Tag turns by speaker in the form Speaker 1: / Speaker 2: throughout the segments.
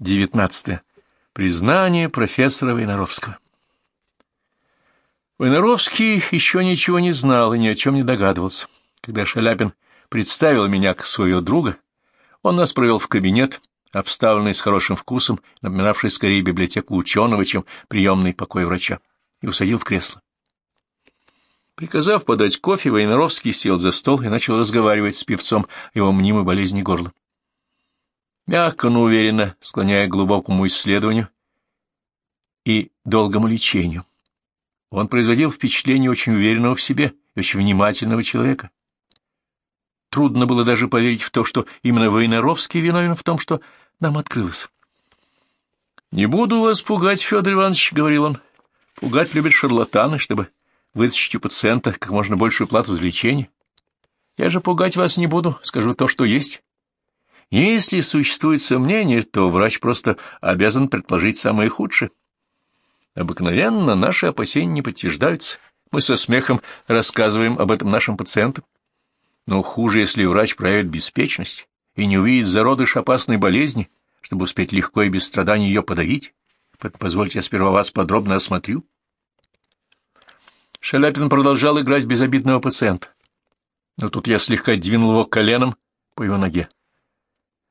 Speaker 1: 19. Признание профессора Войнаровского. Войнаровский еще ничего не знал и ни о чем не догадывался. Когда Шаляпин представил меня к своего друга, он нас провел в кабинет, обставленный с хорошим вкусом, напоминавший скорее библиотеку ученого, чем приемный покой врача, и усадил в кресло. Приказав подать кофе, Войнаровский сел за стол и начал разговаривать с певцом о его мнимой болезни горла мягко, но уверенно склоняя к глубокому исследованию и долгому лечению. Он производил впечатление очень уверенного в себе и очень внимательного человека. Трудно было даже поверить в то, что именно Войнаровский виновен в том, что нам открылось. «Не буду вас пугать, Федор Иванович», — говорил он. «Пугать любят шарлатаны, чтобы вытащить у пациента как можно большую плату за лечение. Я же пугать вас не буду, скажу то, что есть. Если существует сомнение, то врач просто обязан предположить самое худшее. Обыкновенно наши опасения не подтверждаются. Мы со смехом рассказываем об этом нашим пациентам. Но хуже, если врач проявит беспечность и не увидит зародыш опасной болезни, чтобы успеть легко и без страданий ее подавить. Позвольте, я сперва вас подробно осмотрю. Шаляпин продолжал играть безобидного пациента. Но тут я слегка двинул его коленом по его ноге.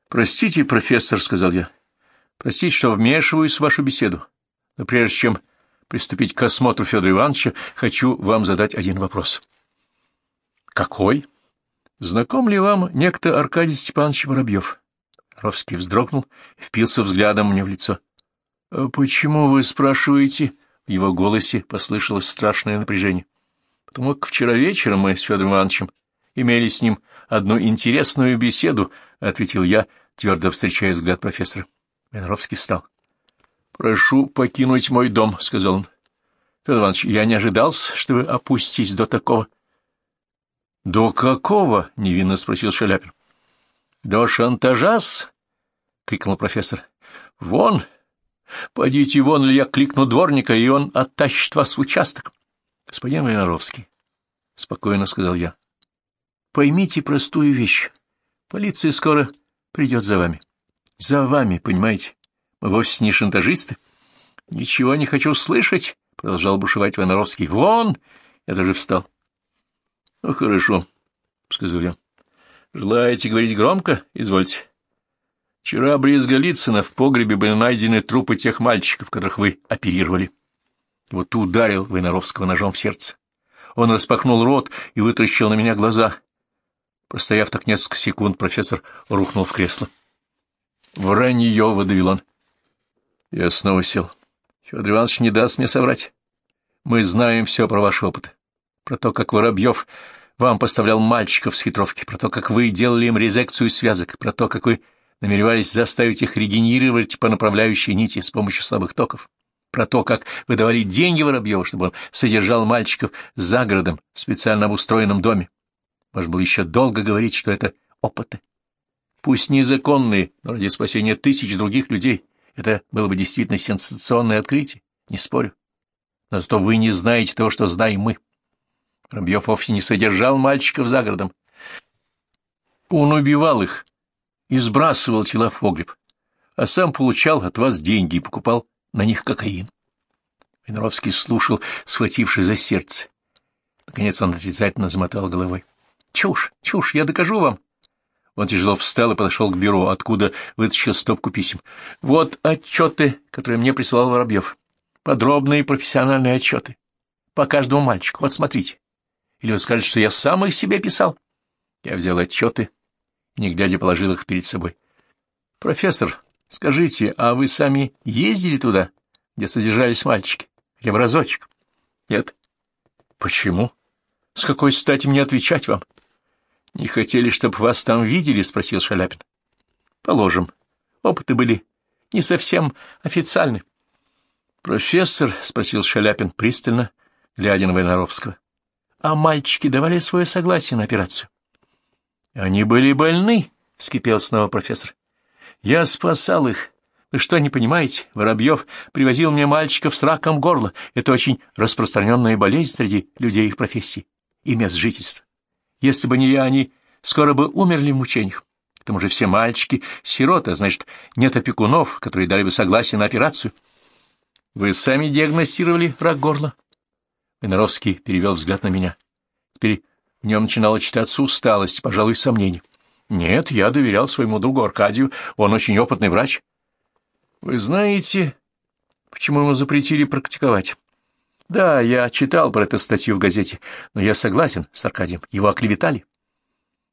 Speaker 1: «Простите, профессор», — сказал я. «Простите, что вмешиваюсь в вашу беседу. Но прежде чем приступить к осмотру Федора Ивановича, хочу вам задать один вопрос». «Какой?» «Знаком ли вам некто Аркадий Степанович Воробьев?» Ровский вздрогнул и впился взглядом мне в лицо. «А «Почему вы спрашиваете?» В его голосе послышалось страшное напряжение. «Потому как вчера вечером мы с Федором Ивановичем имели с ним одну интересную беседу, — ответил я, твердо встречая взгляд профессора. Венаровский встал. — Прошу покинуть мой дом, — сказал он. — Федор Иванович, я не ожидался, что вы опуститесь до такого. — До какого? — невинно спросил Шаляпин. — До шантажа-с? — крикнул профессор. — Вон! Пойдите вон, или я кликну дворника, и он оттащит вас в участок. — Господин Войнаровский, — спокойно сказал я, — поймите простую вещь. Полиция скоро придет за вами. За вами, понимаете? Мы вовсе не шантажисты. — Ничего не хочу слышать, — продолжал бушевать Ваноровский. — Вон! Я даже встал. — Ну, хорошо, — сказал я. — Желаете говорить громко? Извольте. Вчера близ Голицына в погребе были найдены трупы тех мальчиков, которых вы оперировали. Вот ударил Войнаровского ножом в сердце. Он распахнул рот и вытращил на меня глаза. Простояв так несколько секунд, профессор рухнул в кресло. «Вранье!» — выдавил он. Я снова сел. Федор Иванович не даст мне соврать. Мы знаем все про ваши опыты. Про то, как Воробьев вам поставлял мальчиков с хитровки, про то, как вы делали им резекцию связок, про то, как вы намеревались заставить их регенерировать по направляющей нити с помощью слабых токов, про то, как вы давали деньги Воробьеву, чтобы он содержал мальчиков за городом в специально обустроенном доме. Можно было еще долго говорить, что это опыты. Пусть незаконные, но ради спасения тысяч других людей. Это было бы действительно сенсационное открытие, не спорю. Но зато вы не знаете того, что знаем мы. Робьев вовсе не содержал мальчиков за городом. Он убивал их и сбрасывал тела в погреб, а сам получал от вас деньги и покупал на них кокаин. Виноровский слушал, схвативший за сердце. Наконец он отрицательно замотал головой. Чушь, чушь, я докажу вам. Он тяжело встал и подошел к бюро, откуда вытащил стопку писем. Вот отчеты, которые мне присылал Воробьев. Подробные профессиональные отчеты. По каждому мальчику. Вот смотрите. Или вы скажете, что я сам их себе писал? Я взял отчеты не глядя, положил их перед собой. Профессор, скажите, а вы сами ездили туда, где содержались мальчики? Хотя бы разочек? Нет. Почему? С какой стати мне отвечать вам? — Не хотели, чтобы вас там видели? — спросил Шаляпин. — Положим. Опыты были не совсем официальны. — Профессор, — спросил Шаляпин пристально, глядя на Войнаровского, — а мальчики давали свое согласие на операцию? — Они были больны, — вскипел снова профессор. — Я спасал их. Вы что, не понимаете? Воробьев привозил мне мальчиков с раком горла. Это очень распространенная болезнь среди людей их профессии и мест жительства. Если бы не я, они скоро бы умерли в мучениях. тому же все мальчики — сироты, значит, нет опекунов, которые дали бы согласие на операцию. Вы сами диагностировали рак горла? Виноровский перевел взгляд на меня. Теперь в нем начинала читаться усталость, пожалуй, сомнение. Нет, я доверял своему другу Аркадию, он очень опытный врач. Вы знаете, почему ему запретили практиковать? Да, я читал про эту статью в газете, но я согласен с Аркадием, его оклеветали.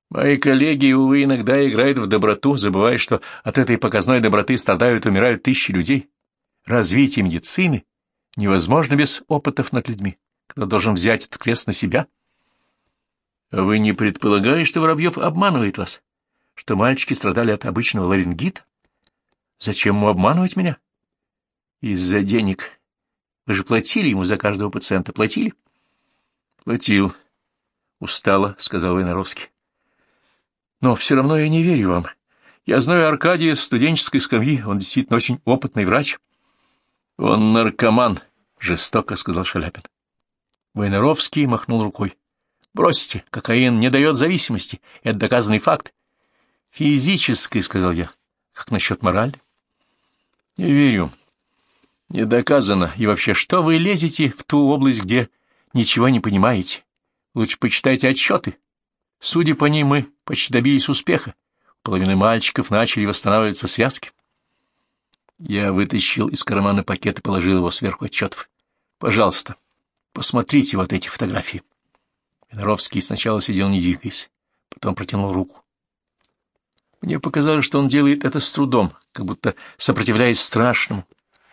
Speaker 1: Мои коллеги, увы, иногда играют в доброту, забывая, что от этой показной доброты страдают и умирают тысячи людей. Развитие медицины невозможно без опытов над людьми. Кто должен взять этот крест на себя? Вы не предполагаете, что Воробьев обманывает вас? Что мальчики страдали от обычного ларингита? Зачем ему обманывать меня? Из-за денег. Вы же платили ему за каждого пациента, платили? Платил. Устало, сказал Войнаровский. Но все равно я не верю вам. Я знаю Аркадия с студенческой скамьи, он действительно очень опытный врач. Он наркоман, жестоко сказал Шаляпин. Войнаровский махнул рукой. Бросьте, кокаин не дает зависимости, это доказанный факт. Физической, сказал я. Как насчет морали? Не верю. Не доказано. И вообще, что вы лезете в ту область, где ничего не понимаете? Лучше почитайте отчеты. Судя по ним, мы почти добились успеха. У половины мальчиков начали восстанавливаться связки. Я вытащил из кармана пакет и положил его сверху отчетов. Пожалуйста, посмотрите вот эти фотографии. Виноровский сначала сидел не двигаясь, потом протянул руку. Мне показалось, что он делает это с трудом, как будто сопротивляясь страшному.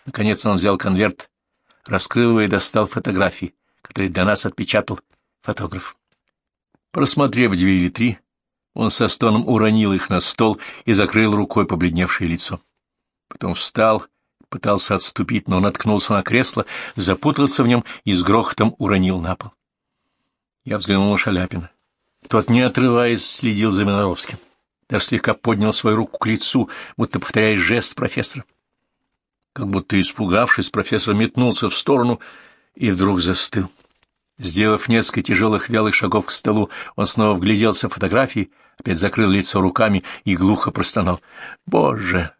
Speaker 1: Наконец он взял конверт, раскрыл его и достал фотографии, которые для нас отпечатал фотограф. Просмотрев две или три, он со стоном уронил их на стол и закрыл рукой побледневшее лицо. Потом встал, пытался отступить, но наткнулся на кресло, запутался в нем и с грохотом уронил на пол. Я взглянул на Шаляпина. Тот, не отрываясь, следил за Миноровским. Даже слегка поднял свою руку к лицу, будто повторяя жест профессора. Как будто испугавшись, профессор метнулся в сторону и вдруг застыл. Сделав несколько тяжелых вялых шагов к столу, он снова вгляделся в фотографии, опять закрыл лицо руками и глухо простонал. «Боже,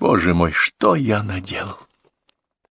Speaker 1: боже мой, что я наделал?»